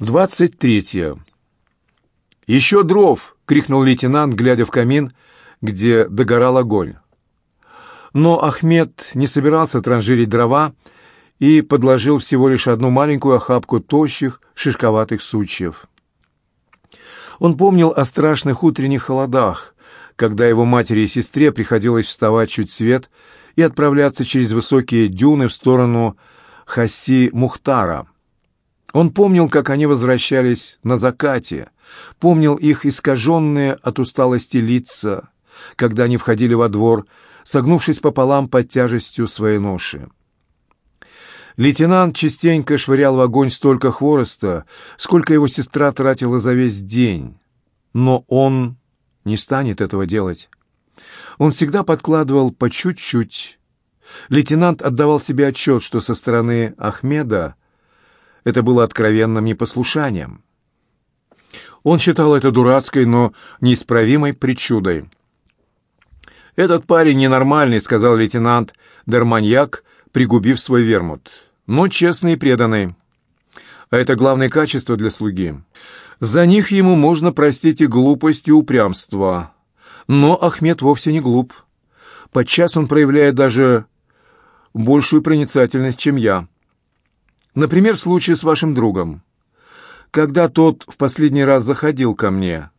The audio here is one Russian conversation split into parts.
Двадцать третье. «Еще дров!» — крикнул лейтенант, глядя в камин, где догорал огонь. Но Ахмед не собирался транжирить дрова и подложил всего лишь одну маленькую охапку тощих, шишковатых сучьев. Он помнил о страшных утренних холодах, когда его матери и сестре приходилось вставать чуть свет и отправляться через высокие дюны в сторону Хаси-Мухтара. Он помнил, как они возвращались на закате, помнил их искаженные от усталости лица, когда они входили во двор, согнувшись пополам под тяжестью своей ноши. Лейтенант частенько швырял в огонь столько хвороста, сколько его сестра тратила за весь день. Но он не станет этого делать. Он всегда подкладывал по чуть-чуть. Лейтенант отдавал себе отчет, что со стороны Ахмеда это было откровенным непослушанием. Он считал это дурацкой, но неисправимой причудой. «Этот парень ненормальный», — сказал лейтенант Дерманьяк, пригубив свой вермут но честный и преданный. А это главное качество для слуги. За них ему можно простить и глупость, и упрямство. Но Ахмед вовсе не глуп. Подчас он проявляет даже большую проницательность, чем я. Например, в случае с вашим другом. Когда тот в последний раз заходил ко мне,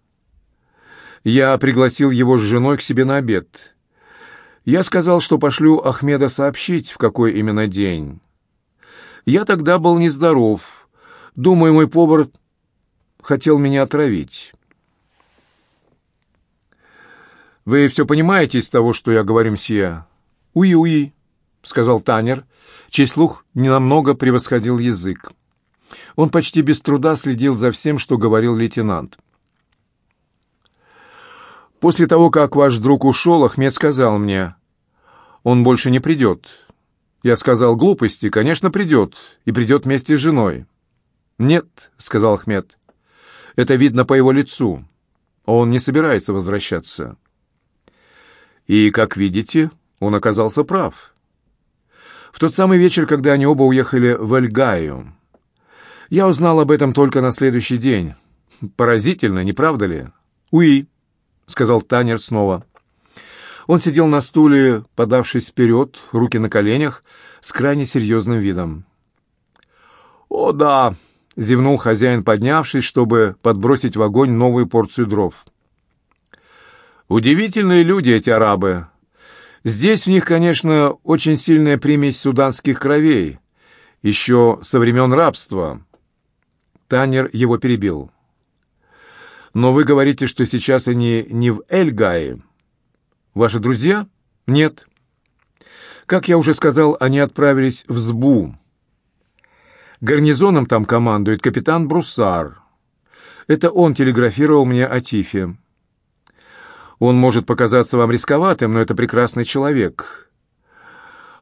я пригласил его с женой к себе на обед. Я сказал, что пошлю Ахмеда сообщить, в какой именно день. Я тогда был нездоров. Думаю, мой повар хотел меня отравить. «Вы все понимаете из того, что я говорю, мсье?» «Уи-уи», — сказал Танер, чей слух ненамного превосходил язык. Он почти без труда следил за всем, что говорил лейтенант. «После того, как ваш друг ушел, Ахмед сказал мне, он больше не придет. Я сказал глупости, конечно, придет, и придет вместе с женой. Нет, сказал Ахмед, это видно по его лицу. Он не собирается возвращаться. И, как видите, он оказался прав. В тот самый вечер, когда они оба уехали в Эльгаю, я узнал об этом только на следующий день. Поразительно, не правда ли? «Уи», — сказал Танер снова. Он сидел на стуле, подавшись вперед, руки на коленях, с крайне серьезным видом. «О, да!» — зевнул хозяин, поднявшись, чтобы подбросить в огонь новую порцию дров. «Удивительные люди эти арабы. Здесь в них, конечно, очень сильная примесь суданских кровей, еще со времен рабства». Танер его перебил. «Но вы говорите, что сейчас они не в Эльгае?» Ваши друзья? Нет. Как я уже сказал, они отправились в Сбу. Гарнизоном там командует капитан Бруссар. Это он телеграфировал мне о Тифе. Он может показаться вам рисковатым, но это прекрасный человек.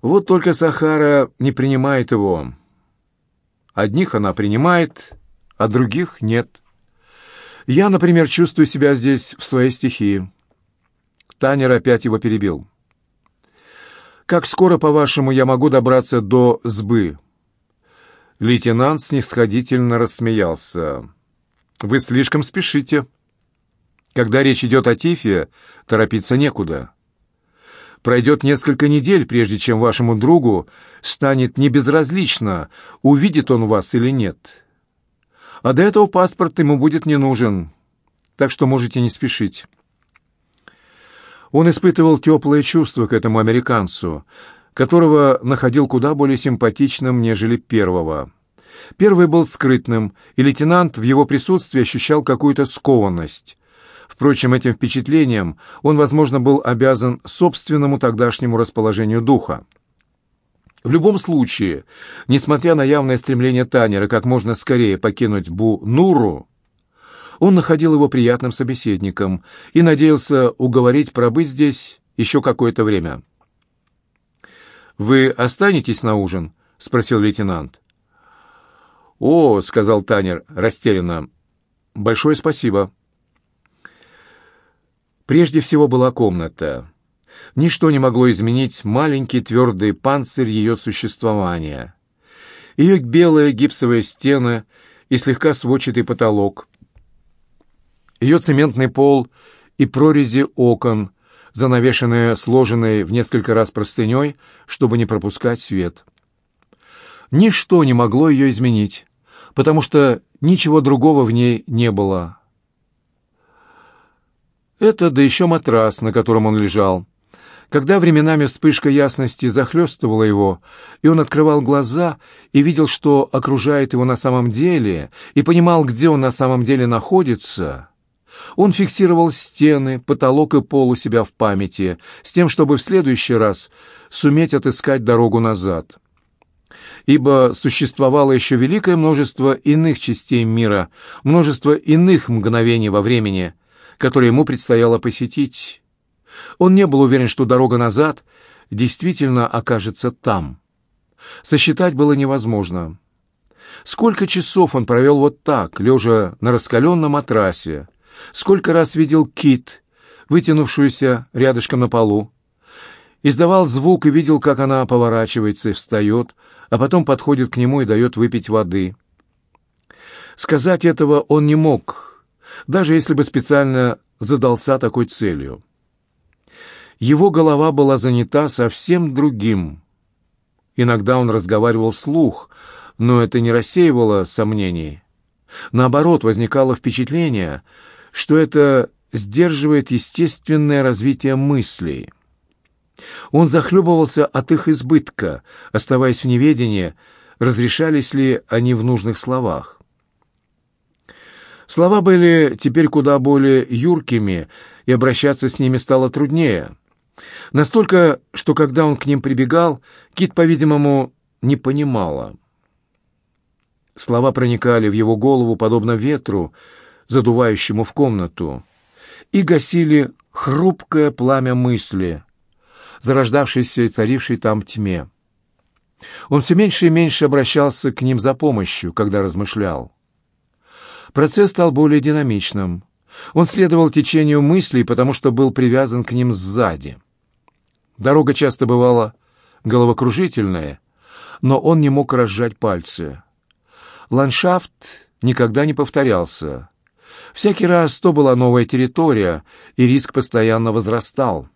Вот только Сахара не принимает его. Одних она принимает, а других нет. Я, например, чувствую себя здесь в своей стихии. Танер опять его перебил. «Как скоро, по-вашему, я могу добраться до сбы?» Лейтенант снисходительно рассмеялся. «Вы слишком спешите. Когда речь идет о Тифе, торопиться некуда. Пройдет несколько недель, прежде чем вашему другу станет небезразлично, увидит он вас или нет. А до этого паспорт ему будет не нужен, так что можете не спешить». Он испытывал теплое чувство к этому американцу, которого находил куда более симпатичным, нежели первого. Первый был скрытным, и лейтенант в его присутствии ощущал какую-то скованность. Впрочем, этим впечатлением он, возможно, был обязан собственному тогдашнему расположению духа. В любом случае, несмотря на явное стремление Танера как можно скорее покинуть Бу-Нуру, он находил его приятным собеседником и надеялся уговорить пробыть здесь еще какое-то время. «Вы останетесь на ужин?» — спросил лейтенант. «О», — сказал Танер растерянно, — «большое спасибо». Прежде всего была комната. Ничто не могло изменить маленький твердый панцирь ее существования. Ее белые гипсовые стены — и слегка сводчатый потолок. Ее цементный пол и прорези окон, занавешенные сложенной в несколько раз простыней, чтобы не пропускать свет. Ничто не могло ее изменить, потому что ничего другого в ней не было. Это, да еще матрас, на котором он лежал. Когда временами вспышка ясности захлестывала его, и он открывал глаза и видел, что окружает его на самом деле, и понимал, где он на самом деле находится, он фиксировал стены, потолок и пол у себя в памяти, с тем, чтобы в следующий раз суметь отыскать дорогу назад. Ибо существовало еще великое множество иных частей мира, множество иных мгновений во времени, которые ему предстояло посетить, он не был уверен, что дорога назад действительно окажется там. Сосчитать было невозможно. Сколько часов он провел вот так, лежа на раскаленном матрасе? Сколько раз видел кит, вытянувшуюся рядышком на полу? Издавал звук и видел, как она поворачивается и встает, а потом подходит к нему и дает выпить воды. Сказать этого он не мог, даже если бы специально задался такой целью. Его голова была занята совсем другим. Иногда он разговаривал вслух, но это не рассеивало сомнений. Наоборот, возникало впечатление, что это сдерживает естественное развитие мыслей. Он захлебывался от их избытка, оставаясь в неведении, разрешались ли они в нужных словах. Слова были теперь куда более юркими, и обращаться с ними стало труднее. Настолько, что когда он к ним прибегал, Кит, по-видимому, не понимала. Слова проникали в его голову, подобно ветру, задувающему в комнату, и гасили хрупкое пламя мысли, зарождавшейся и царившей там тьме. Он все меньше и меньше обращался к ним за помощью, когда размышлял. Процесс стал более динамичным. Он следовал течению мыслей, потому что был привязан к ним сзади. Дорога часто бывала головокружительная, но он не мог разжать пальцы. Ландшафт никогда не повторялся. Всякий раз то была новая территория, и риск постоянно возрастал.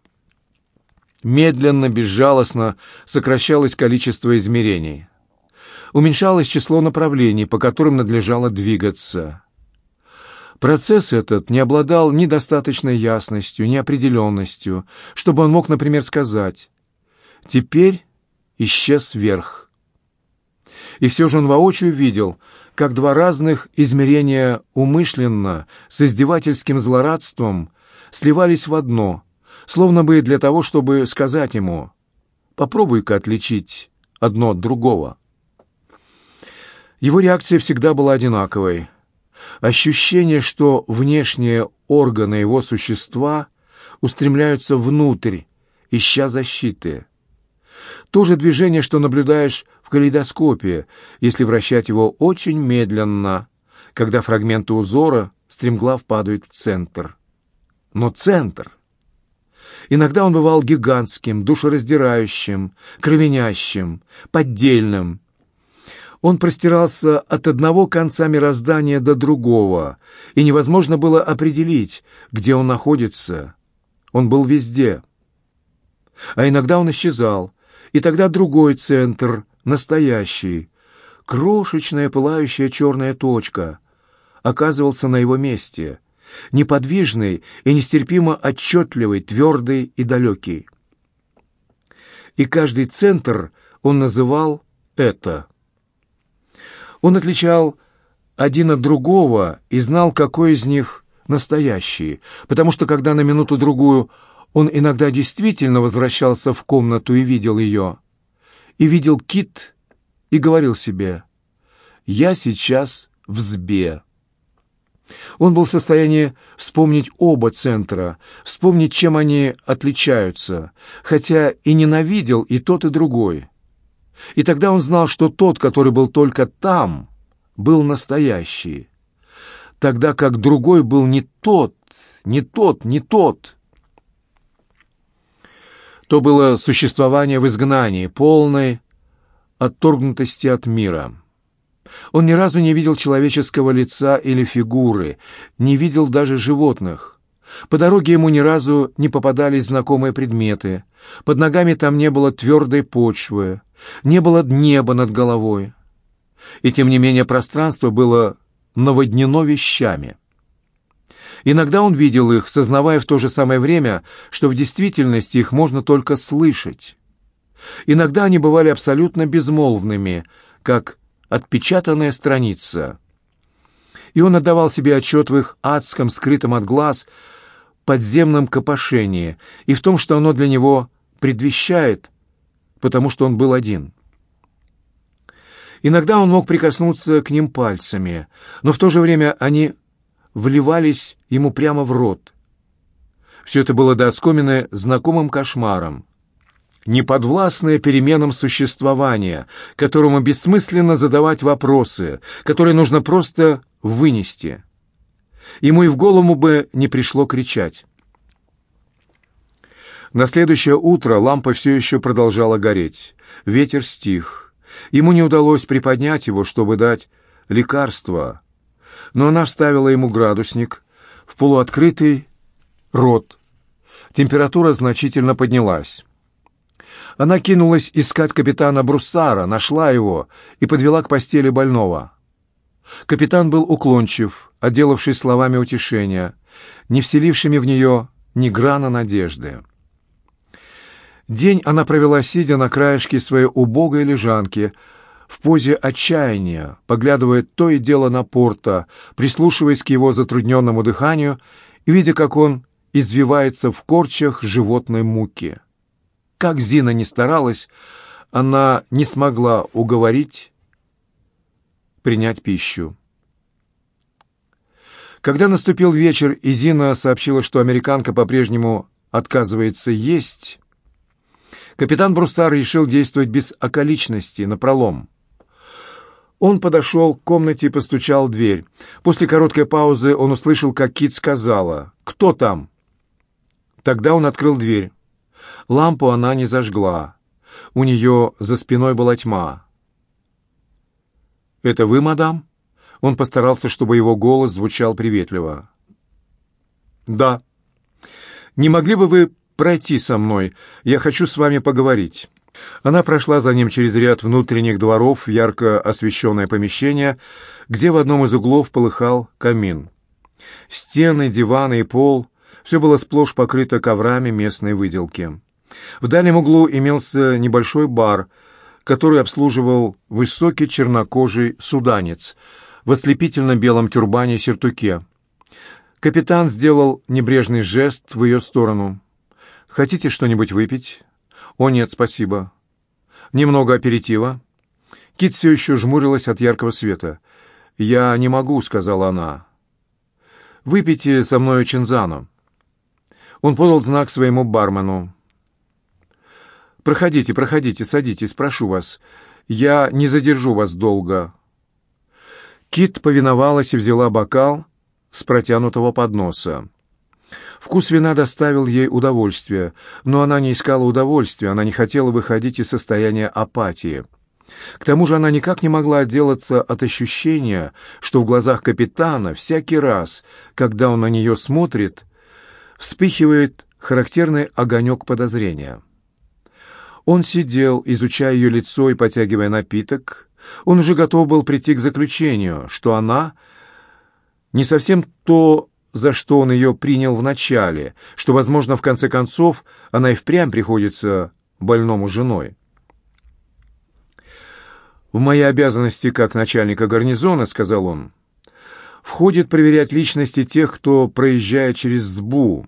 Медленно, безжалостно сокращалось количество измерений. Уменьшалось число направлений, по которым надлежало двигаться. Процесс этот не обладал ни достаточной ясностью, ни определенностью, чтобы он мог, например, сказать «теперь исчез верх». И все же он воочию видел, как два разных измерения умышленно, с издевательским злорадством, сливались в одно, словно бы для того, чтобы сказать ему «попробуй-ка отличить одно от другого». Его реакция всегда была одинаковой — Ощущение, что внешние органы его существа устремляются внутрь, ища защиты. То же движение, что наблюдаешь в калейдоскопе, если вращать его очень медленно, когда фрагменты узора стремглав падают в центр. Но центр... Иногда он бывал гигантским, душераздирающим, кровенящим, поддельным, он простирался от одного конца мироздания до другого, и невозможно было определить, где он находится. Он был везде. А иногда он исчезал, и тогда другой центр, настоящий, крошечная пылающая черная точка, оказывался на его месте, неподвижный и нестерпимо отчетливый, твердый и далекий. И каждый центр он называл «это». Он отличал один от другого и знал, какой из них настоящий, потому что когда на минуту-другую он иногда действительно возвращался в комнату и видел ее, и видел кит, и говорил себе «Я сейчас в сбе». Он был в состоянии вспомнить оба центра, вспомнить, чем они отличаются, хотя и ненавидел и тот, и другой. И тогда он знал, что тот, который был только там, был настоящий, тогда как другой был не тот, не тот, не тот. То было существование в изгнании, полной отторгнутости от мира. Он ни разу не видел человеческого лица или фигуры, не видел даже животных. По дороге ему ни разу не попадались знакомые предметы. Под ногами там не было твердой почвы, не было неба над головой. И тем не менее пространство было наводнено вещами. Иногда он видел их, сознавая в то же самое время, что в действительности их можно только слышать. Иногда они бывали абсолютно безмолвными, как отпечатанная страница. И он отдавал себе отчет в их адском, скрытом от глаз, подземном копошении и в том, что оно для него предвещает, потому что он был один. Иногда он мог прикоснуться к ним пальцами, но в то же время они вливались ему прямо в рот. Все это было до знакомым кошмаром неподвластное переменам существования, которому бессмысленно задавать вопросы, которые нужно просто вынести. Ему и в голову бы не пришло кричать. На следующее утро лампа все еще продолжала гореть. Ветер стих. Ему не удалось приподнять его, чтобы дать лекарство, но она вставила ему градусник в полуоткрытый рот. Температура значительно поднялась. Она кинулась искать капитана Бруссара, нашла его и подвела к постели больного. Капитан был уклончив, отделавшись словами утешения, не вселившими в нее ни грана надежды. День она провела, сидя на краешке своей убогой лежанки, в позе отчаяния, поглядывая то и дело на порта, прислушиваясь к его затрудненному дыханию и видя, как он извивается в корчах животной муки. Как Зина не старалась, она не смогла уговорить принять пищу. Когда наступил вечер, и Зина сообщила, что американка по-прежнему отказывается есть, капитан Бруссар решил действовать без околичности, напролом. Он подошел к комнате и постучал в дверь. После короткой паузы он услышал, как Кит сказала «Кто там?». Тогда он открыл дверь. Лампу она не зажгла. У нее за спиной была тьма. «Это вы, мадам?» Он постарался, чтобы его голос звучал приветливо. «Да. Не могли бы вы пройти со мной? Я хочу с вами поговорить». Она прошла за ним через ряд внутренних дворов в ярко освещенное помещение, где в одном из углов полыхал камин. Стены, диваны и пол — все было сплошь покрыто коврами местной выделки. В дальнем углу имелся небольшой бар, который обслуживал высокий чернокожий суданец в ослепительно-белом тюрбане-сюртуке. Капитан сделал небрежный жест в ее сторону. «Хотите что-нибудь выпить?» «О, нет, спасибо». «Немного аперитива?» Кит все еще жмурилась от яркого света. «Я не могу», — сказала она. «Выпейте со мной чинзану». Он подал знак своему бармену. «Проходите, проходите, садитесь, прошу вас. Я не задержу вас долго». Кит повиновалась и взяла бокал с протянутого подноса. Вкус вина доставил ей удовольствие, но она не искала удовольствия, она не хотела выходить из состояния апатии. К тому же она никак не могла отделаться от ощущения, что в глазах капитана всякий раз, когда он на нее смотрит, вспыхивает характерный огонек подозрения. Он сидел, изучая ее лицо и потягивая напиток. Он уже готов был прийти к заключению, что она не совсем то, за что он ее принял вначале, что, возможно, в конце концов, она и впрямь приходится больному женой. «В мои обязанности как начальника гарнизона, — сказал он, — входит проверять личности тех, кто проезжает через СБУ.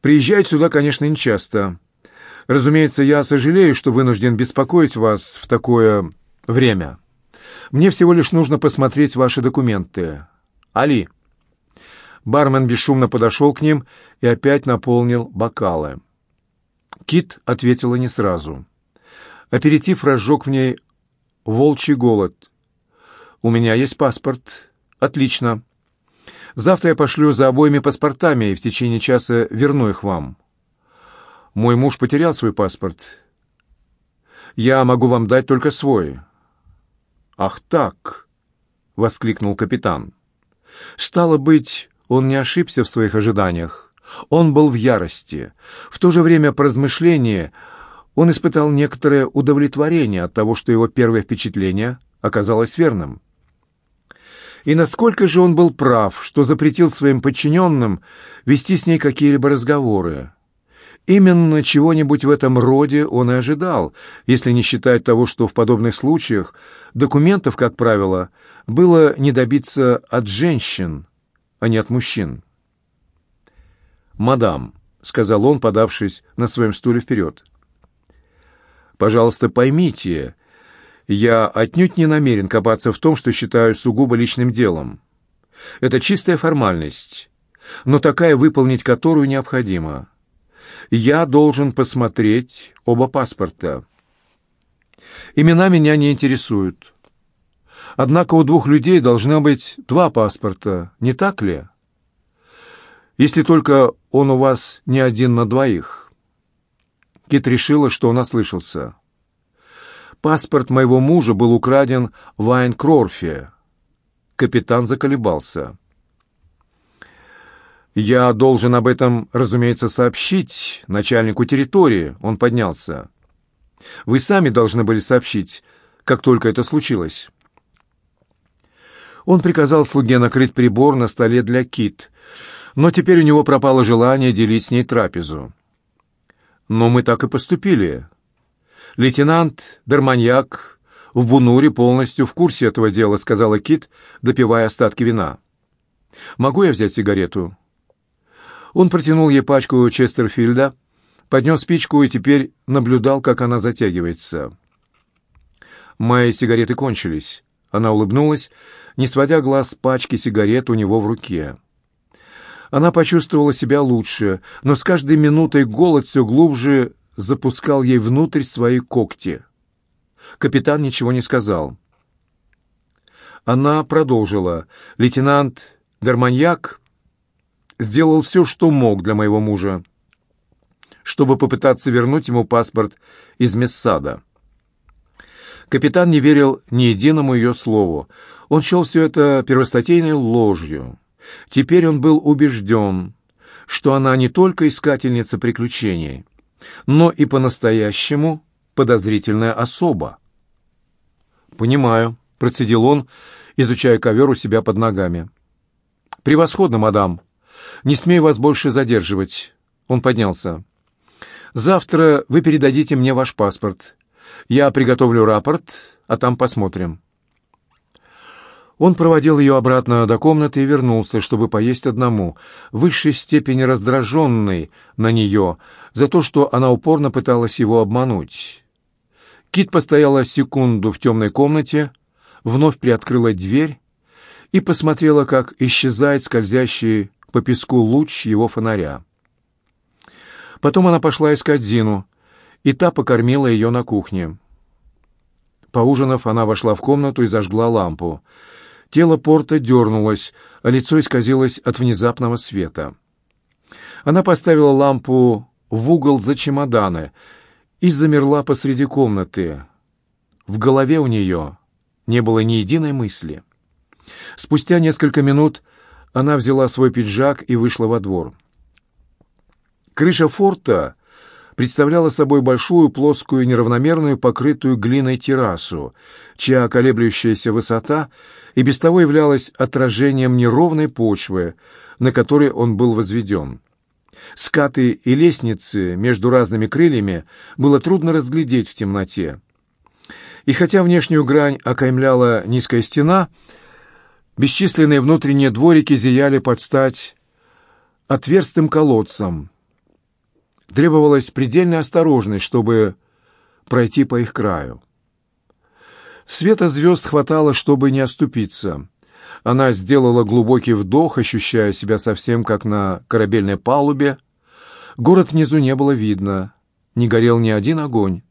Приезжает сюда, конечно, нечасто. Разумеется, я сожалею, что вынужден беспокоить вас в такое время. Мне всего лишь нужно посмотреть ваши документы. Али». Бармен бесшумно подошел к ним и опять наполнил бокалы. Кит ответила не сразу. Аперитив разжег в ней волчий голод. «У меня есть паспорт. Отлично. Завтра я пошлю за обоими паспортами и в течение часа верну их вам. Мой муж потерял свой паспорт. Я могу вам дать только свой. «Ах так!» — воскликнул капитан. «Стало быть, он не ошибся в своих ожиданиях. Он был в ярости. В то же время по размышлении он испытал некоторое удовлетворение от того, что его первое впечатление оказалось верным. И насколько же он был прав, что запретил своим подчиненным вести с ней какие-либо разговоры. Именно чего-нибудь в этом роде он и ожидал, если не считать того, что в подобных случаях документов, как правило, было не добиться от женщин, а не от мужчин. «Мадам», — сказал он, подавшись на своем стуле вперед, — «пожалуйста, поймите, я отнюдь не намерен копаться в том, что считаю сугубо личным делом. Это чистая формальность, но такая, выполнить которую необходимо. Я должен посмотреть оба паспорта. Имена меня не интересуют. Однако у двух людей должно быть два паспорта, не так ли? Если только он у вас не один на двоих. Кит решила, что он ослышался. Паспорт моего мужа был украден в Айнкрорфе. Капитан заколебался. «Я должен об этом, разумеется, сообщить начальнику территории», — он поднялся. «Вы сами должны были сообщить, как только это случилось». Он приказал слуге накрыть прибор на столе для кит, но теперь у него пропало желание делить с ней трапезу. «Но мы так и поступили. Лейтенант Дарманьяк в Бунуре полностью в курсе этого дела», — сказала Кит, допивая остатки вина. «Могу я взять сигарету?» Он протянул ей пачку Честерфилда, поднес спичку и теперь наблюдал, как она затягивается. «Мои сигареты кончились». Она улыбнулась, не сводя глаз с пачки сигарет у него в руке. Она почувствовала себя лучше, но с каждой минутой голод все глубже запускал ей внутрь свои когти. Капитан ничего не сказал. Она продолжила. «Лейтенант Гарманьяк сделал все, что мог для моего мужа, чтобы попытаться вернуть ему паспорт из Мессада. Капитан не верил ни единому ее слову. Он счел все это первостатейной ложью. Теперь он был убежден, что она не только искательница приключений, но и по-настоящему подозрительная особа. «Понимаю», — процедил он, изучая ковер у себя под ногами. «Превосходно, мадам. Не смею вас больше задерживать». Он поднялся. «Завтра вы передадите мне ваш паспорт. Я приготовлю рапорт, а там посмотрим». Он проводил ее обратно до комнаты и вернулся, чтобы поесть одному, в высшей степени раздраженный на нее за то, что она упорно пыталась его обмануть. Кит постояла секунду в темной комнате, вновь приоткрыла дверь и посмотрела, как исчезает скользящий по песку луч его фонаря. Потом она пошла искать Зину, и та покормила ее на кухне. Поужинав, она вошла в комнату и зажгла лампу. Тело Порта дернулось, а лицо исказилось от внезапного света. Она поставила лампу в угол за чемоданы и замерла посреди комнаты. В голове у нее не было ни единой мысли. Спустя несколько минут она взяла свой пиджак и вышла во двор. Крыша форта представляла собой большую плоскую неравномерную покрытую глиной террасу, чья колеблющаяся высота и без того являлась отражением неровной почвы, на которой он был возведен. Скаты и лестницы между разными крыльями было трудно разглядеть в темноте. И хотя внешнюю грань окаймляла низкая стена, бесчисленные внутренние дворики зияли под стать отверстым колодцам. Требовалась предельная осторожность, чтобы пройти по их краю. Света звезд хватало, чтобы не оступиться. Она сделала глубокий вдох, ощущая себя совсем как на корабельной палубе. Город внизу не было видно, не горел ни один огонь.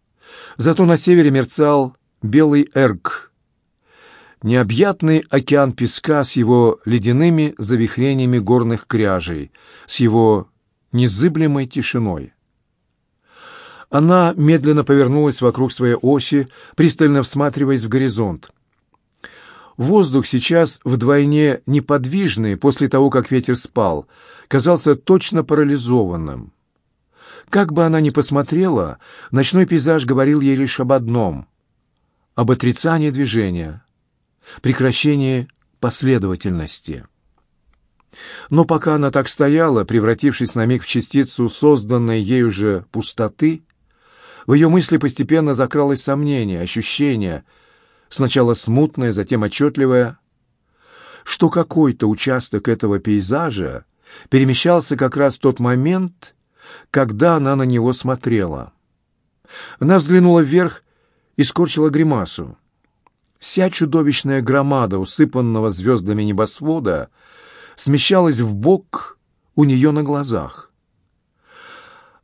Зато на севере мерцал белый эрг. Необъятный океан песка с его ледяными завихрениями горных кряжей, с его незыблемой тишиной. Она медленно повернулась вокруг своей оси, пристально всматриваясь в горизонт. Воздух сейчас вдвойне неподвижный после того, как ветер спал, казался точно парализованным. Как бы она ни посмотрела, ночной пейзаж говорил ей лишь об одном — об отрицании движения, прекращении последовательности. Но пока она так стояла, превратившись на миг в частицу созданной ею же пустоты, в ее мысли постепенно закралось сомнение, ощущение, сначала смутное, затем отчетливое, что какой-то участок этого пейзажа перемещался как раз в тот момент, когда она на него смотрела. Она взглянула вверх и скорчила гримасу. Вся чудовищная громада, усыпанного звездами небосвода, смещалась в бок у нее на глазах.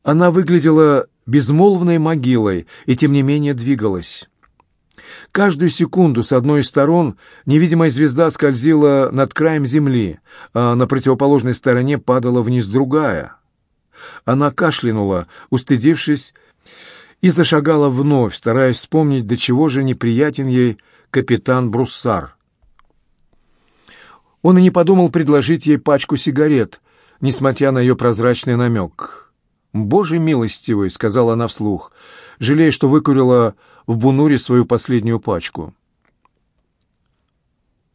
Она выглядела безмолвной могилой и, тем не менее, двигалась. Каждую секунду с одной из сторон невидимая звезда скользила над краем земли, а на противоположной стороне падала вниз другая. Она кашлянула, устыдившись, и зашагала вновь, стараясь вспомнить, до чего же неприятен ей капитан Бруссар. Он и не подумал предложить ей пачку сигарет, несмотря на ее прозрачный намек. «Боже милостивый», — сказала она вслух, жалея, что выкурила в Бунуре свою последнюю пачку.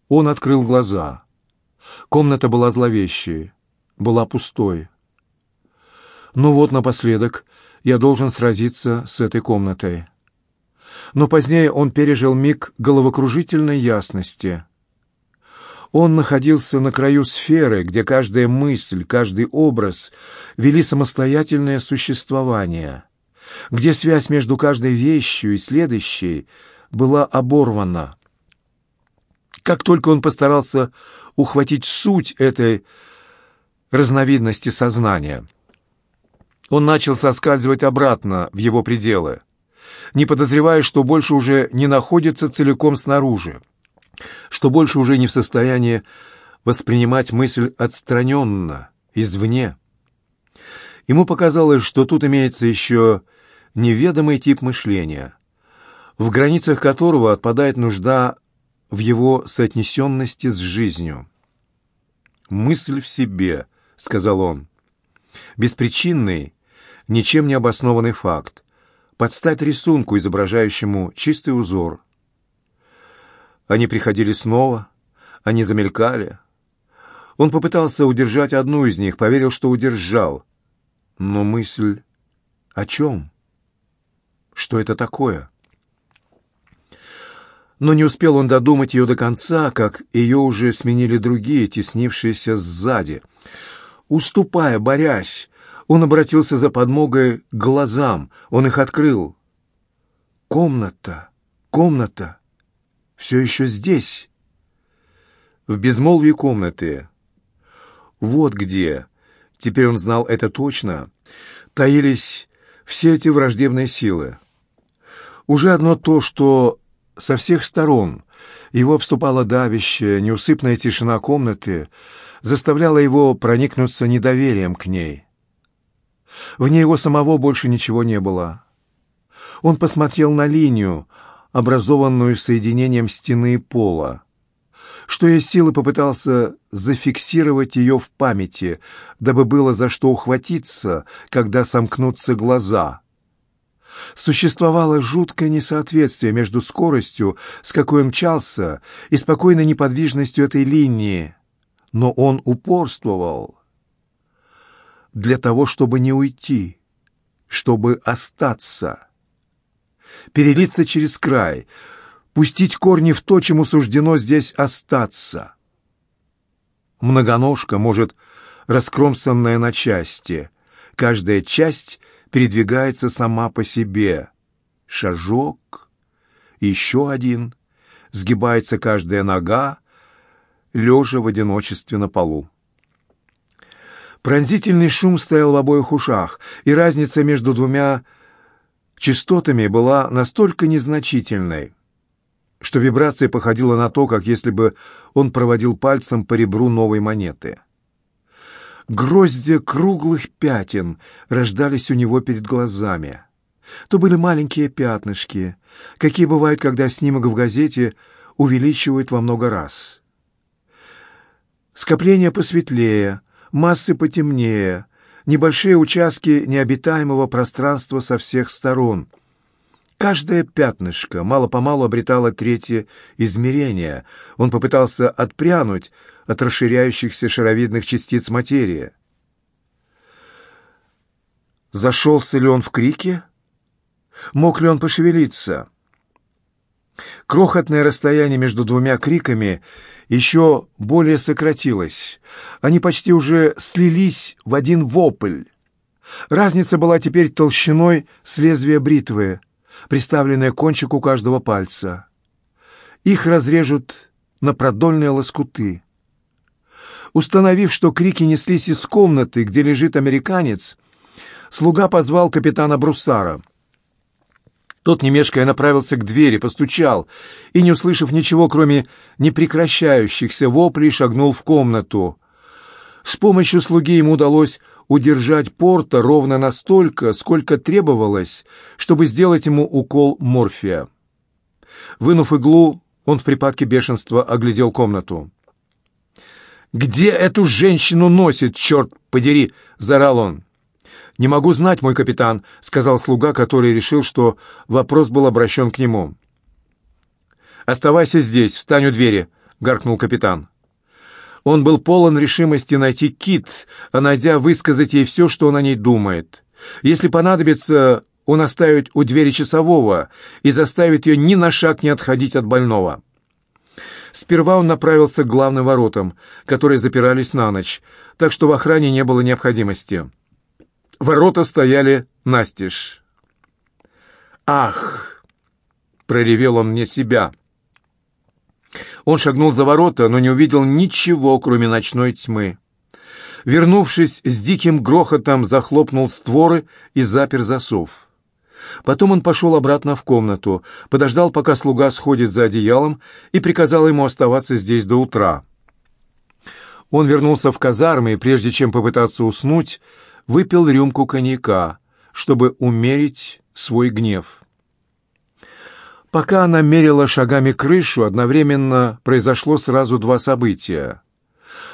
Он открыл глаза. Комната была зловещей, была пустой. Ну вот, напоследок, я должен сразиться с этой комнатой. Но позднее он пережил миг головокружительной ясности. Он находился на краю сферы, где каждая мысль, каждый образ вели самостоятельное существование, где связь между каждой вещью и следующей была оборвана. Как только он постарался ухватить суть этой разновидности сознания — он начал соскальзывать обратно в его пределы, не подозревая, что больше уже не находится целиком снаружи, что больше уже не в состоянии воспринимать мысль отстраненно, извне. Ему показалось, что тут имеется еще неведомый тип мышления, в границах которого отпадает нужда в его соотнесенности с жизнью. «Мысль в себе», — сказал он, — «беспричинный ничем не обоснованный факт, подстать рисунку, изображающему чистый узор. Они приходили снова, они замелькали. Он попытался удержать одну из них, поверил, что удержал. Но мысль о чем? Что это такое? Но не успел он додумать ее до конца, как ее уже сменили другие, теснившиеся сзади. Уступая, борясь, он обратился за подмогой к глазам, он их открыл. Комната, комната, все еще здесь. В безмолвии комнаты. Вот где, теперь он знал это точно, таились все эти враждебные силы. Уже одно то, что со всех сторон его обступала давящая, неусыпная тишина комнаты, заставляла его проникнуться недоверием к ней. Вне его самого больше ничего не было. Он посмотрел на линию, образованную соединением стены и пола. Что есть силы, попытался зафиксировать ее в памяти, дабы было за что ухватиться, когда сомкнутся глаза. Существовало жуткое несоответствие между скоростью, с какой он мчался, и спокойной неподвижностью этой линии. Но он упорствовал для того, чтобы не уйти, чтобы остаться, перелиться через край, пустить корни в то, чему суждено здесь остаться. Многоножка может раскромсанная на части, каждая часть передвигается сама по себе. Шажок, еще один, сгибается каждая нога, лежа в одиночестве на полу. Пронзительный шум стоял в обоих ушах, и разница между двумя частотами была настолько незначительной, что вибрация походила на то, как если бы он проводил пальцем по ребру новой монеты. Гроздья круглых пятен рождались у него перед глазами. То были маленькие пятнышки, какие бывают, когда снимок в газете увеличивают во много раз. Скопления посветлее, массы потемнее, небольшие участки необитаемого пространства со всех сторон. Каждое пятнышко мало-помалу обретало третье измерение. Он попытался отпрянуть от расширяющихся шаровидных частиц материи. Зашелся ли он в крике? Мог ли он пошевелиться? Крохотное расстояние между двумя криками еще более сократилось. Они почти уже слились в один вопль. Разница была теперь толщиной с лезвия бритвы, приставленная к кончику каждого пальца. Их разрежут на продольные лоскуты. Установив, что крики неслись из комнаты, где лежит американец, слуга позвал капитана Бруссара — тот, не мешкая, направился к двери, постучал и, не услышав ничего, кроме непрекращающихся воплей, шагнул в комнату. С помощью слуги ему удалось удержать порта ровно настолько, сколько требовалось, чтобы сделать ему укол морфия. Вынув иглу, он в припадке бешенства оглядел комнату. «Где эту женщину носит, черт подери!» — заорал он. «Не могу знать, мой капитан», — сказал слуга, который решил, что вопрос был обращен к нему. «Оставайся здесь, встань у двери», — гаркнул капитан. Он был полон решимости найти Кит, а найдя, высказать ей все, что он о ней думает. Если понадобится, он оставит у двери часового и заставит ее ни на шаг не отходить от больного. Сперва он направился к главным воротам, которые запирались на ночь, так что в охране не было необходимости. Ворота стояли настежь. «Ах!» — проревел он мне себя. Он шагнул за ворота, но не увидел ничего, кроме ночной тьмы. Вернувшись, с диким грохотом захлопнул створы и запер засов. Потом он пошел обратно в комнату, подождал, пока слуга сходит за одеялом, и приказал ему оставаться здесь до утра. Он вернулся в казармы, и прежде чем попытаться уснуть, выпил рюмку коньяка, чтобы умерить свой гнев. Пока она мерила шагами крышу, одновременно произошло сразу два события.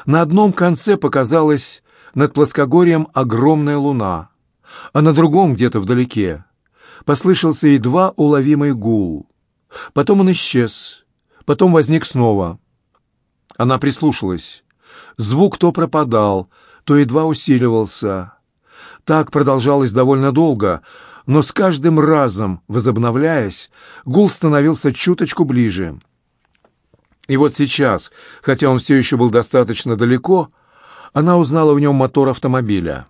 На одном конце показалась над плоскогорьем огромная луна, а на другом, где-то вдалеке, послышался едва уловимый гул. Потом он исчез, потом возник снова. Она прислушалась. Звук то пропадал, то едва усиливался. Так продолжалось довольно долго, но с каждым разом, возобновляясь, гул становился чуточку ближе. И вот сейчас, хотя он все еще был достаточно далеко, она узнала в нем мотор автомобиля.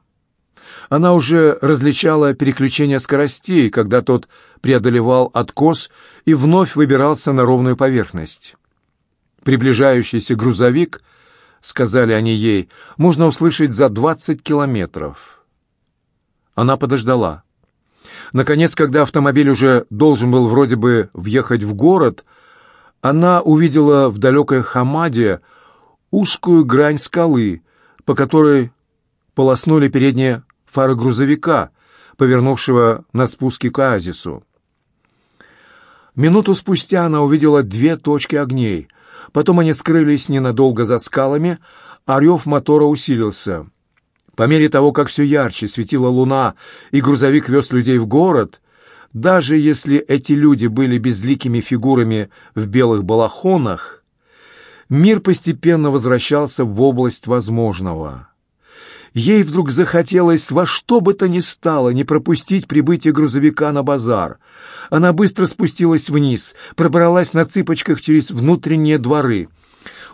Она уже различала переключение скоростей, когда тот преодолевал откос и вновь выбирался на ровную поверхность. Приближающийся грузовик, сказали они ей, можно услышать за 20 километров. Она подождала. Наконец, когда автомобиль уже должен был вроде бы въехать в город, она увидела в далекой Хамаде узкую грань скалы, по которой полоснули передние фары грузовика, повернувшего на спуске к оазису. Минуту спустя она увидела две точки огней. Потом они скрылись ненадолго за скалами, а рев мотора усилился — по мере того, как все ярче светила луна, и грузовик вез людей в город, даже если эти люди были безликими фигурами в белых балахонах, мир постепенно возвращался в область возможного. Ей вдруг захотелось во что бы то ни стало не пропустить прибытие грузовика на базар. Она быстро спустилась вниз, пробралась на цыпочках через внутренние дворы —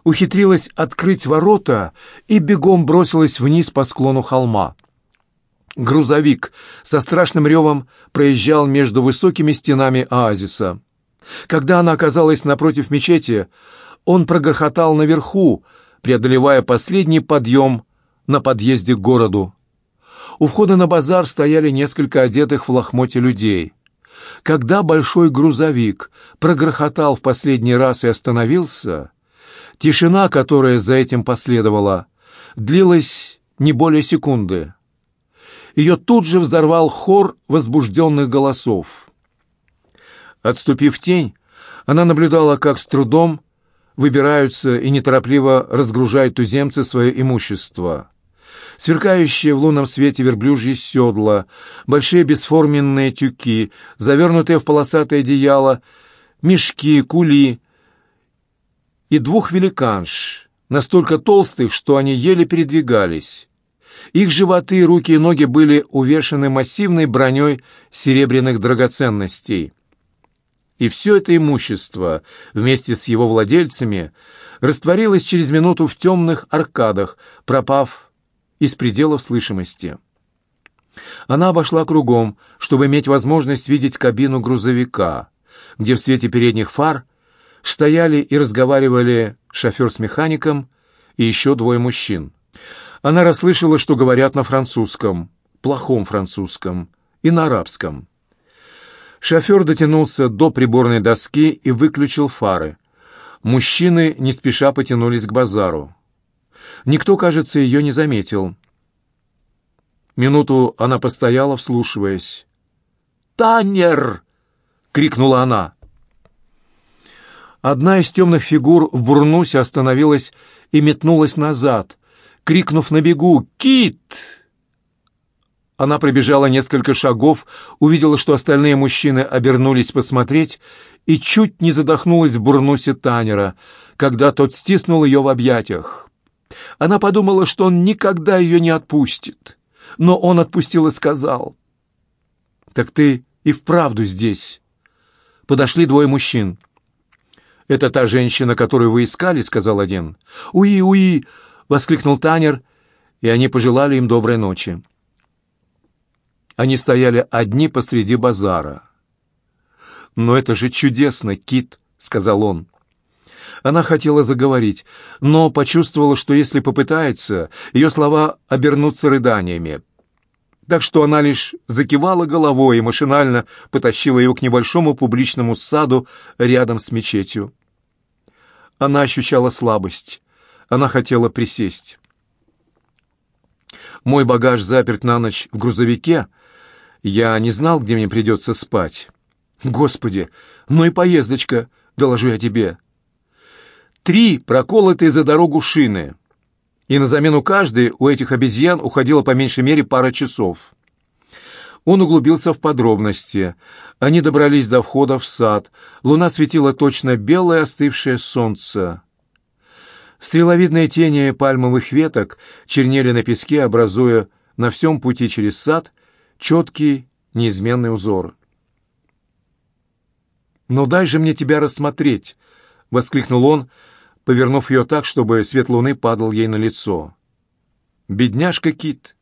ухитрилась открыть ворота и бегом бросилась вниз по склону холма. Грузовик со страшным ревом проезжал между высокими стенами оазиса. Когда она оказалась напротив мечети, он прогрохотал наверху, преодолевая последний подъем на подъезде к городу. У входа на базар стояли несколько одетых в лохмоте людей. Когда большой грузовик прогрохотал в последний раз и остановился, Тишина, которая за этим последовала, длилась не более секунды. Ее тут же взорвал хор возбужденных голосов. Отступив в тень, Она наблюдала, как с трудом выбираются и неторопливо разгружают туземцы свое имущество. Сверкающие в лунном свете верблюжьи седла, большие бесформенные тюки, завернутые в полосатое одеяло, мешки, кули и двух великанш, настолько толстых, что они еле передвигались. Их животы, руки и ноги были увешаны массивной броней серебряных драгоценностей. И все это имущество, вместе с его владельцами, растворилось через минуту в темных аркадах, пропав из пределов слышимости. Она обошла кругом, чтобы иметь возможность видеть кабину грузовика, где в свете передних фар стояли и разговаривали шофер с механиком и еще двое мужчин. Она расслышала, что говорят на французском, плохом французском и на арабском. Шофер дотянулся до приборной доски и выключил фары. Мужчины не спеша потянулись к базару. Никто, кажется, ее не заметил. Минуту она постояла, вслушиваясь. «Танер!» — крикнула она. Одна из темных фигур в бурнусе остановилась и метнулась назад, крикнув на бегу «Кит!». Она пробежала несколько шагов, увидела, что остальные мужчины обернулись посмотреть, и чуть не задохнулась в бурнусе Танера, когда тот стиснул ее в объятиях. Она подумала, что он никогда ее не отпустит, но он отпустил и сказал, «Так ты и вправду здесь». Подошли двое мужчин. «Это та женщина, которую вы искали?» — сказал один. «Уи, уи!» — воскликнул Танер, и они пожелали им доброй ночи. Они стояли одни посреди базара. «Но это же чудесно, Кит!» — сказал он. Она хотела заговорить, но почувствовала, что если попытается, ее слова обернутся рыданиями. Так что она лишь закивала головой и машинально потащила его к небольшому публичному саду рядом с мечетью. Она ощущала слабость. Она хотела присесть. Мой багаж заперт на ночь в грузовике. Я не знал, где мне придется спать. Господи, ну и поездочка, доложу я тебе. Три проколотые за дорогу шины. И на замену каждой у этих обезьян уходило по меньшей мере пара часов. Он углубился в подробности. Они добрались до входа в сад. Луна светила точно белое остывшее солнце. Стреловидные тени пальмовых веток чернели на песке, образуя на всем пути через сад четкий, неизменный узор. «Ну дай же мне тебя рассмотреть!» — воскликнул он, повернув ее так, чтобы свет луны падал ей на лицо. «Бедняжка Кит!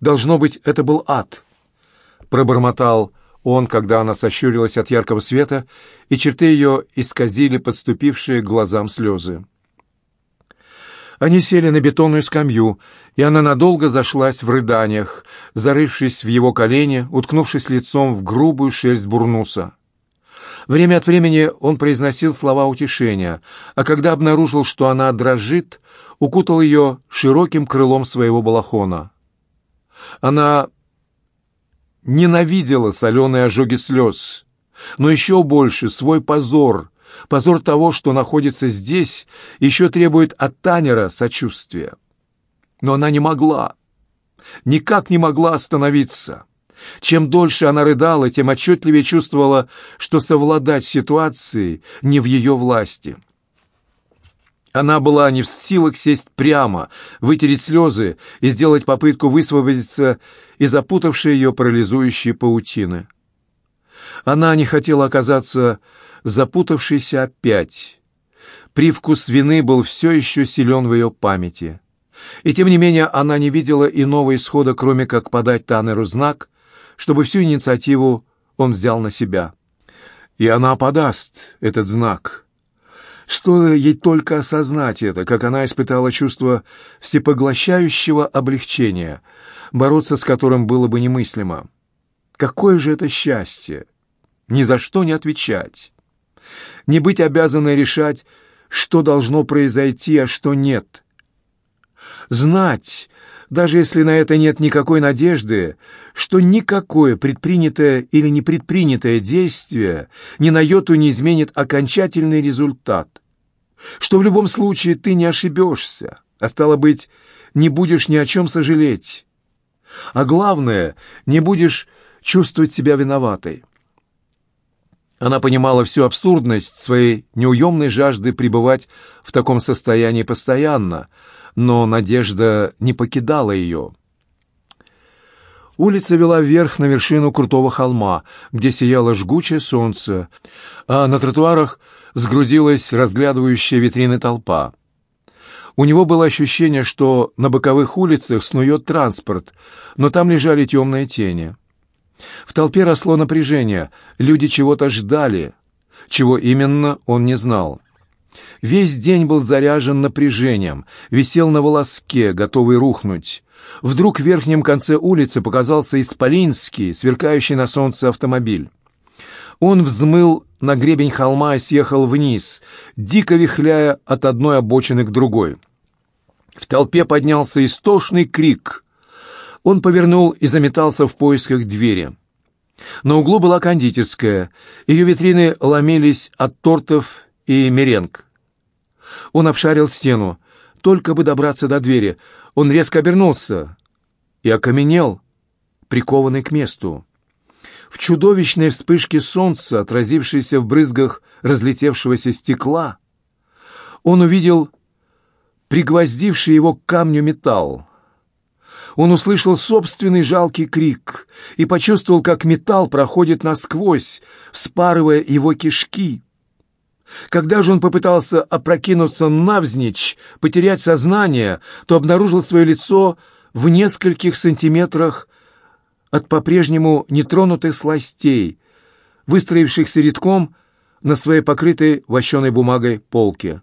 Должно быть, это был ад!» — пробормотал он, когда она сощурилась от яркого света, и черты ее исказили подступившие к глазам слезы. Они сели на бетонную скамью, и она надолго зашлась в рыданиях, зарывшись в его колени, уткнувшись лицом в грубую шерсть бурнуса. Время от времени он произносил слова утешения, а когда обнаружил, что она дрожит, укутал ее широким крылом своего балахона. Она ненавидела соленые ожоги слез, но еще больше свой позор, Позор того, что находится здесь, еще требует от Танера сочувствия. Но она не могла, никак не могла остановиться. Чем дольше она рыдала, тем отчетливее чувствовала, что совладать ситуацией не в ее власти. Она была не в силах сесть прямо, вытереть слезы и сделать попытку высвободиться из запутавшей ее парализующей паутины. Она не хотела оказаться запутавшийся опять. Привкус вины был все еще силен в ее памяти. И тем не менее она не видела иного исхода, кроме как подать Танеру знак, чтобы всю инициативу он взял на себя. И она подаст этот знак. Стоило ей только осознать это, как она испытала чувство всепоглощающего облегчения, бороться с которым было бы немыслимо. Какое же это счастье! Ни за что не отвечать не быть обязанной решать, что должно произойти, а что нет. Знать, даже если на это нет никакой надежды, что никакое предпринятое или не предпринятое действие ни на йоту не изменит окончательный результат, что в любом случае ты не ошибешься, а стало быть, не будешь ни о чем сожалеть, а главное, не будешь чувствовать себя виноватой. Она понимала всю абсурдность своей неуемной жажды пребывать в таком состоянии постоянно, но надежда не покидала ее. Улица вела вверх на вершину крутого холма, где сияло жгучее солнце, а на тротуарах сгрудилась разглядывающая витрины толпа. У него было ощущение, что на боковых улицах снует транспорт, но там лежали темные тени. В толпе росло напряжение, люди чего-то ждали, чего именно он не знал. Весь день был заряжен напряжением, висел на волоске, готовый рухнуть. Вдруг в верхнем конце улицы показался исполинский, сверкающий на солнце автомобиль. Он взмыл на гребень холма и съехал вниз, дико вихляя от одной обочины к другой. В толпе поднялся истошный крик. Он повернул и заметался в поисках двери. На углу была кондитерская. Ее витрины ломились от тортов и меренг. Он обшарил стену. Только бы добраться до двери. Он резко обернулся и окаменел, прикованный к месту. В чудовищной вспышке солнца, отразившейся в брызгах разлетевшегося стекла, он увидел пригвоздивший его к камню металл. Он услышал собственный жалкий крик и почувствовал, как металл проходит насквозь, вспарывая его кишки. Когда же он попытался опрокинуться навзничь, потерять сознание, то обнаружил свое лицо в нескольких сантиметрах от по-прежнему нетронутых сластей, выстроившихся редком на своей покрытой вощеной бумагой полке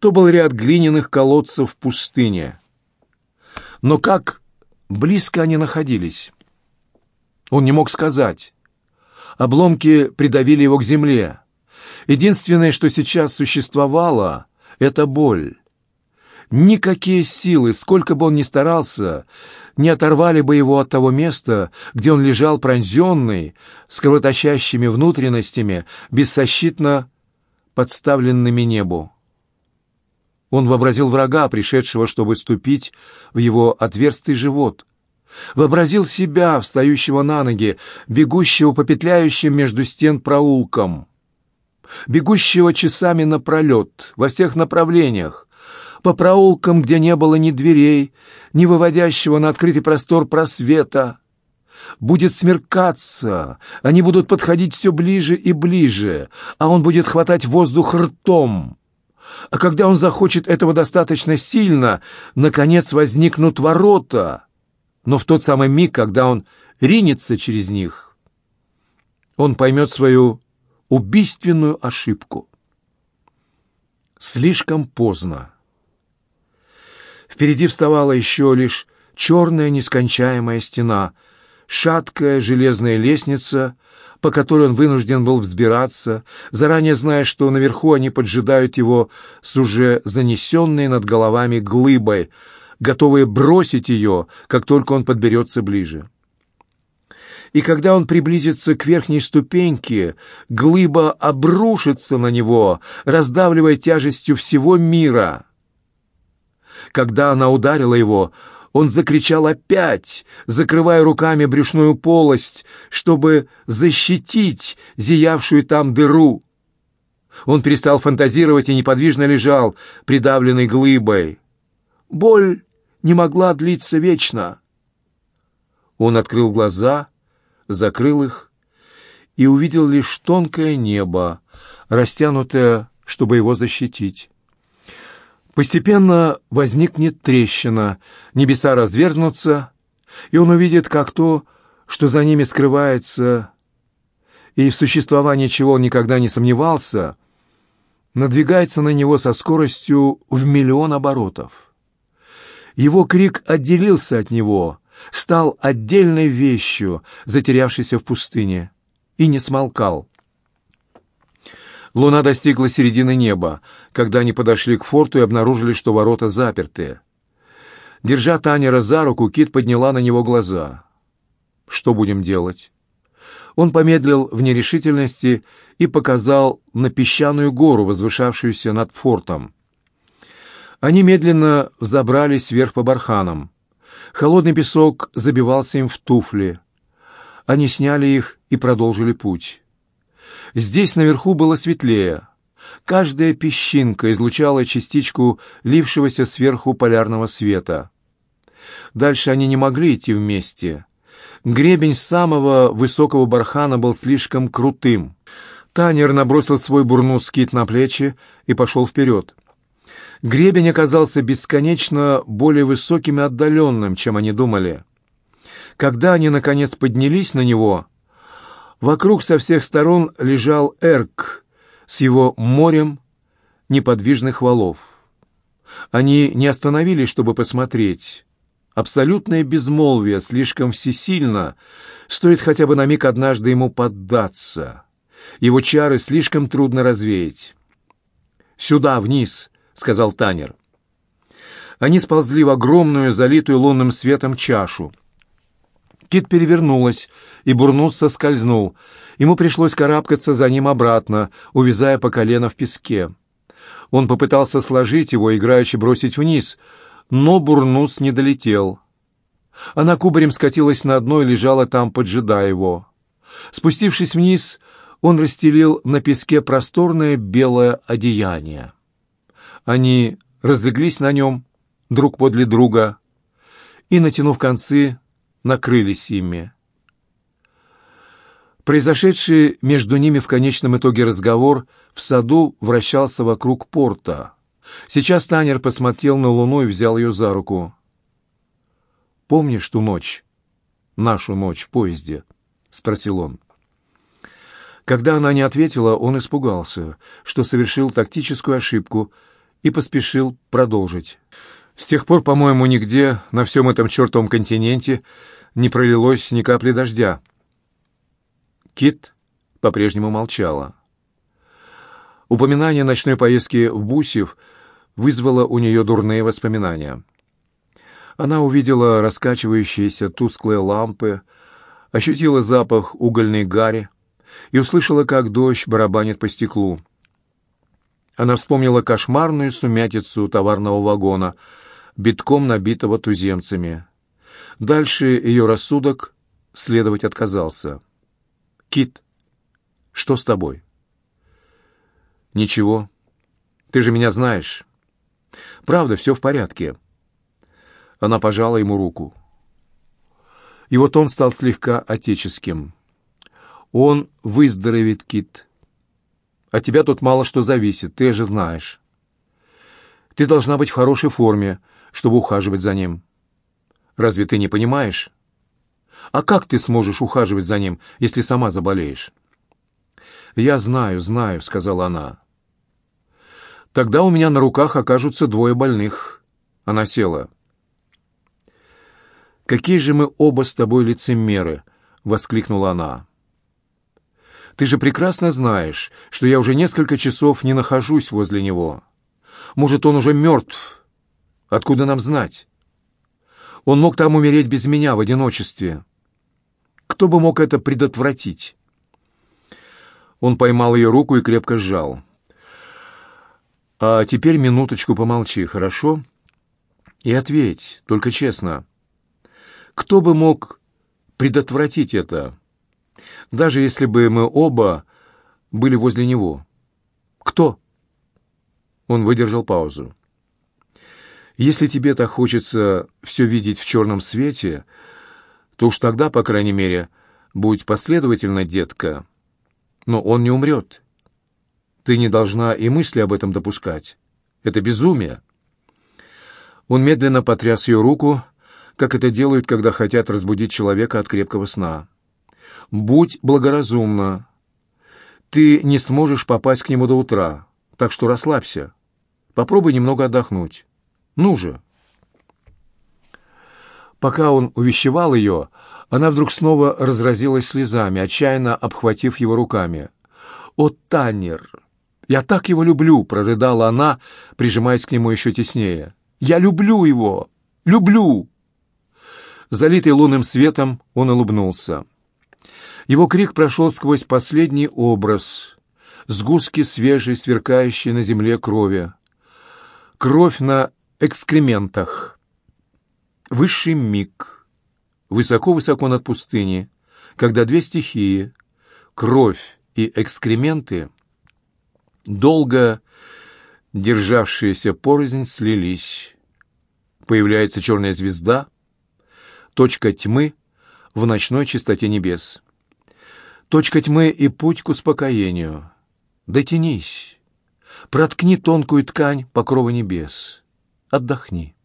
то был ряд глиняных колодцев в пустыне. Но как близко они находились? Он не мог сказать. Обломки придавили его к земле. Единственное, что сейчас существовало, — это боль. Никакие силы, сколько бы он ни старался, не оторвали бы его от того места, где он лежал пронзенный, с кровоточащими внутренностями, бессощитно подставленными небу. Он вообразил врага, пришедшего, чтобы ступить в его отверстый живот. Вообразил себя, встающего на ноги, бегущего по петляющим между стен проулкам. Бегущего часами напролет, во всех направлениях, по проулкам, где не было ни дверей, ни выводящего на открытый простор просвета. Будет смеркаться, они будут подходить все ближе и ближе, а он будет хватать воздух ртом. А когда он захочет этого достаточно сильно, наконец возникнут ворота. Но в тот самый миг, когда он ринется через них, он поймет свою убийственную ошибку. Слишком поздно. Впереди вставала еще лишь черная нескончаемая стена, шаткая железная лестница — по которой он вынужден был взбираться, заранее зная, что наверху они поджидают его с уже занесенной над головами глыбой, готовые бросить ее, как только он подберется ближе. И когда он приблизится к верхней ступеньке, глыба обрушится на него, раздавливая тяжестью всего мира. Когда она ударила его, он закричал опять, закрывая руками брюшную полость, чтобы защитить зиявшую там дыру. Он перестал фантазировать и неподвижно лежал, придавленный глыбой. Боль не могла длиться вечно. Он открыл глаза, закрыл их и увидел лишь тонкое небо, растянутое, чтобы его защитить. Постепенно возникнет трещина, небеса разверзнутся, и он увидит, как то, что за ними скрывается, и в существовании чего он никогда не сомневался, надвигается на него со скоростью в миллион оборотов. Его крик отделился от него, стал отдельной вещью, затерявшейся в пустыне, и не смолкал. Луна достигла середины неба, когда они подошли к форту и обнаружили, что ворота заперты. Держа Танера за руку, Кит подняла на него глаза. «Что будем делать?» Он помедлил в нерешительности и показал на песчаную гору, возвышавшуюся над фортом. Они медленно взобрались вверх по барханам. Холодный песок забивался им в туфли. Они сняли их и продолжили путь. Здесь наверху было светлее. Каждая песчинка излучала частичку лившегося сверху полярного света. Дальше они не могли идти вместе. Гребень самого высокого бархана был слишком крутым. Танер набросил свой бурнус-скит на плечи и пошел вперед. Гребень оказался бесконечно более высоким и отдаленным, чем они думали. Когда они, наконец, поднялись на него, вокруг со всех сторон лежал Эрк с его морем неподвижных валов. Они не остановились, чтобы посмотреть. Абсолютное безмолвие слишком всесильно, стоит хотя бы на миг однажды ему поддаться. Его чары слишком трудно развеять. «Сюда, вниз!» — сказал Танер. Они сползли в огромную, залитую лунным светом чашу. Кит перевернулась, и Бурнус соскользнул. Ему пришлось карабкаться за ним обратно, увязая по колено в песке. Он попытался сложить его, играючи бросить вниз, но Бурнус не долетел. Она кубарем скатилась на дно и лежала там, поджидая его. Спустившись вниз, он расстелил на песке просторное белое одеяние. Они разлеглись на нем, друг подле друга, и, натянув концы, накрылись ими. Произошедший между ними в конечном итоге разговор в саду вращался вокруг порта. Сейчас Танер посмотрел на луну и взял ее за руку. «Помнишь ту ночь? Нашу ночь в поезде?» — спросил он. Когда она не ответила, он испугался, что совершил тактическую ошибку и поспешил продолжить. С тех пор, по-моему, нигде на всем этом чертовом континенте не пролилось ни капли дождя. Кит по-прежнему молчала. Упоминание ночной поездки в Бусев вызвало у нее дурные воспоминания. Она увидела раскачивающиеся тусклые лампы, ощутила запах угольной гари и услышала, как дождь барабанит по стеклу. Она вспомнила кошмарную сумятицу товарного вагона, битком набитого туземцами. Дальше ее рассудок следовать отказался. «Кит, что с тобой?» «Ничего. Ты же меня знаешь. Правда, все в порядке». Она пожала ему руку. И вот он стал слегка отеческим. «Он выздоровеет, Кит. От тебя тут мало что зависит, ты же знаешь. Ты должна быть в хорошей форме, чтобы ухаживать за ним. Разве ты не понимаешь? А как ты сможешь ухаживать за ним, если сама заболеешь? «Я знаю, знаю», — сказала она. «Тогда у меня на руках окажутся двое больных». Она села. «Какие же мы оба с тобой лицемеры!» — воскликнула она. Ты же прекрасно знаешь, что я уже несколько часов не нахожусь возле него. Может, он уже мертв? Откуда нам знать? Он мог там умереть без меня в одиночестве. Кто бы мог это предотвратить? Он поймал ее руку и крепко сжал. «А теперь минуточку помолчи, хорошо? И ответь, только честно. Кто бы мог предотвратить это?» Даже если бы мы оба были возле него. Кто? Он выдержал паузу. Если тебе так хочется все видеть в черном свете, то уж тогда, по крайней мере, будь последовательна, детка. Но он не умрет. Ты не должна и мысли об этом допускать. Это безумие. Он медленно потряс ее руку, как это делают, когда хотят разбудить человека от крепкого сна. Будь благоразумна. Ты не сможешь попасть к нему до утра, так что расслабься. Попробуй немного отдохнуть. Ну же. Пока он увещевал ее, она вдруг снова разразилась слезами, отчаянно обхватив его руками. «О, Таннер! Я так его люблю!» — прорыдала она, прижимаясь к нему еще теснее. «Я люблю его! Люблю!» Залитый лунным светом, он улыбнулся. Его крик прошел сквозь последний образ, сгустки свежей, сверкающей на земле крови. Кровь на экскрементах. Высший миг. Высоко-высоко над пустыней, когда две стихии — кровь и экскременты, долго державшиеся порознь, слились. Появляется черная звезда, точка тьмы в ночной чистоте небес. Точка тьмы и путь к успокоению. Дотянись, проткни тонкую ткань покрова небес. Отдохни.